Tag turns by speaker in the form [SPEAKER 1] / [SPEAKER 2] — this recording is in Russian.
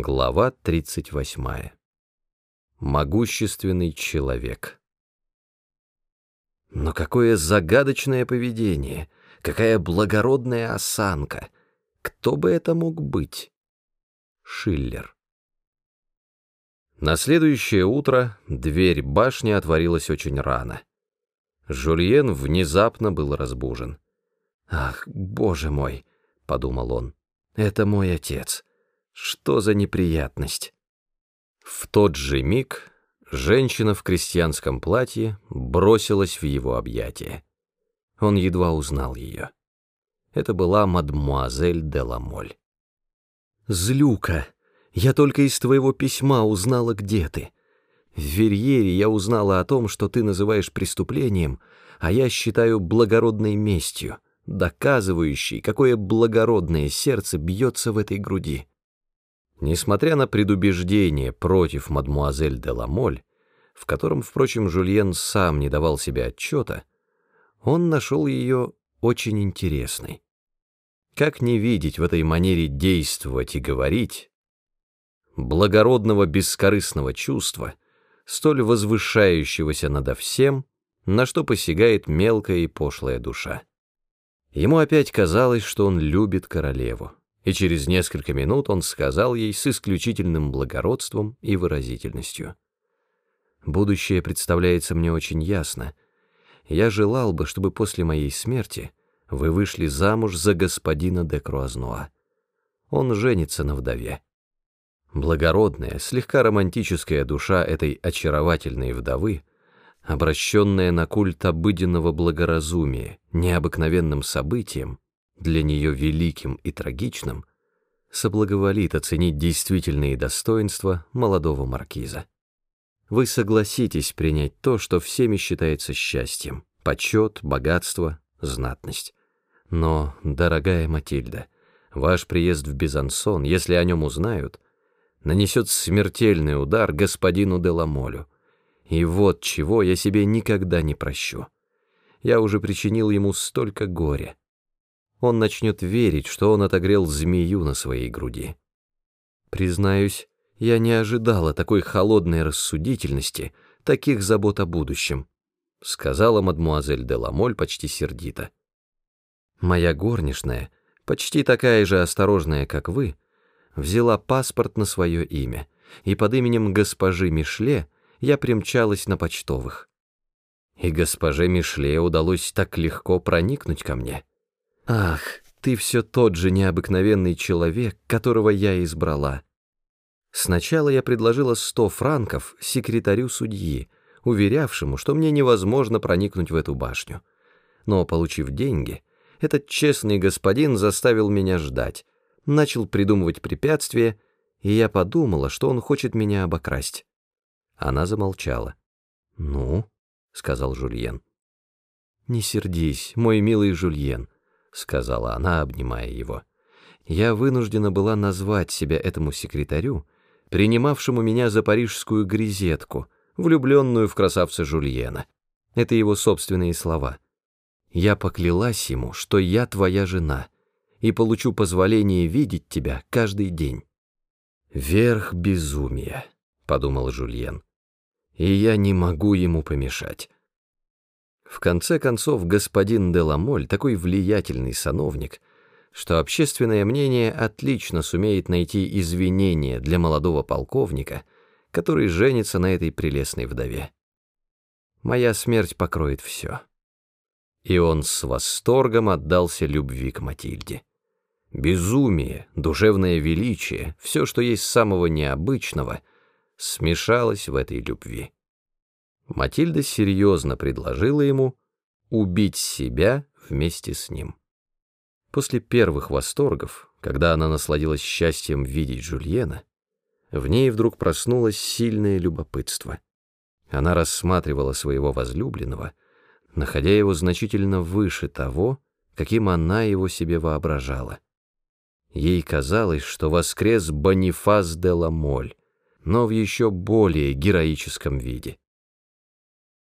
[SPEAKER 1] Глава 38. Могущественный человек. Но какое загадочное поведение, какая благородная осанка. Кто бы это мог быть? Шиллер. На следующее утро дверь башни отворилась очень рано. Жульен внезапно был разбужен. «Ах, боже мой!» — подумал он. «Это мой отец. Что за неприятность?» В тот же миг женщина в крестьянском платье бросилась в его объятия. Он едва узнал ее. Это была мадмуазель де Ламоль. «Злюка, я только из твоего письма узнала, где ты. В Верьере я узнала о том, что ты называешь преступлением, а я считаю благородной местью, доказывающей, какое благородное сердце бьется в этой груди. Несмотря на предубеждение против мадмуазель де Ламоль, в котором, впрочем, Жульен сам не давал себе отчета, он нашел ее очень интересной. Как не видеть в этой манере действовать и говорить благородного бескорыстного чувства, столь возвышающегося надо всем, на что посягает мелкая и пошлая душа. Ему опять казалось, что он любит королеву и через несколько минут он сказал ей с исключительным благородством и выразительностью. «Будущее представляется мне очень ясно. Я желал бы, чтобы после моей смерти вы вышли замуж за господина де Круазнуа. Он женится на вдове». Благородная, слегка романтическая душа этой очаровательной вдовы, обращенная на культ обыденного благоразумия, необыкновенным событием, для нее великим и трагичным, соблаговолит оценить действительные достоинства молодого маркиза. Вы согласитесь принять то, что всеми считается счастьем, почет, богатство, знатность. Но, дорогая Матильда, ваш приезд в Безансон, если о нем узнают, нанесет смертельный удар господину Деламолю. И вот чего я себе никогда не прощу. Я уже причинил ему столько горя, он начнет верить, что он отогрел змею на своей груди. Признаюсь, я не ожидала такой холодной рассудительности, таких забот о будущем, сказала мадмуазель де Ламоль почти сердито. Моя горничная, почти такая же осторожная, как вы, взяла паспорт на свое имя, и под именем госпожи Мишле я примчалась на почтовых. И госпоже Мишле удалось так легко проникнуть ко мне. Ах, ты все тот же необыкновенный человек, которого я избрала. Сначала я предложила сто франков секретарю судьи, уверявшему, что мне невозможно проникнуть в эту башню. Но, получив деньги, этот честный господин заставил меня ждать, начал придумывать препятствия, и я подумала, что он хочет меня обокрасть. Она замолчала. «Ну?» — сказал Жульен. «Не сердись, мой милый Жульен», — сказала она, обнимая его. «Я вынуждена была назвать себя этому секретарю, принимавшему меня за парижскую грезетку, влюбленную в красавца Жульена. Это его собственные слова. Я поклялась ему, что я твоя жена, и получу позволение видеть тебя каждый день». «Верх безумия», — подумал Жульен, — «и я не могу ему помешать». В конце концов, господин Деламоль такой влиятельный сановник, что общественное мнение отлично сумеет найти извинения для молодого полковника, который женится на этой прелестной вдове. Моя смерть покроет все. И он с восторгом отдался любви к Матильде. Безумие, душевное величие, все, что есть самого необычного, смешалось в этой любви. Матильда серьезно предложила ему убить себя вместе с ним. После первых восторгов, когда она насладилась счастьем видеть Жульена, в ней вдруг проснулось сильное любопытство. Она рассматривала своего возлюбленного, находя его значительно выше того, каким она его себе воображала. Ей казалось, что воскрес Бонифас де Ламоль, но в еще более героическом виде.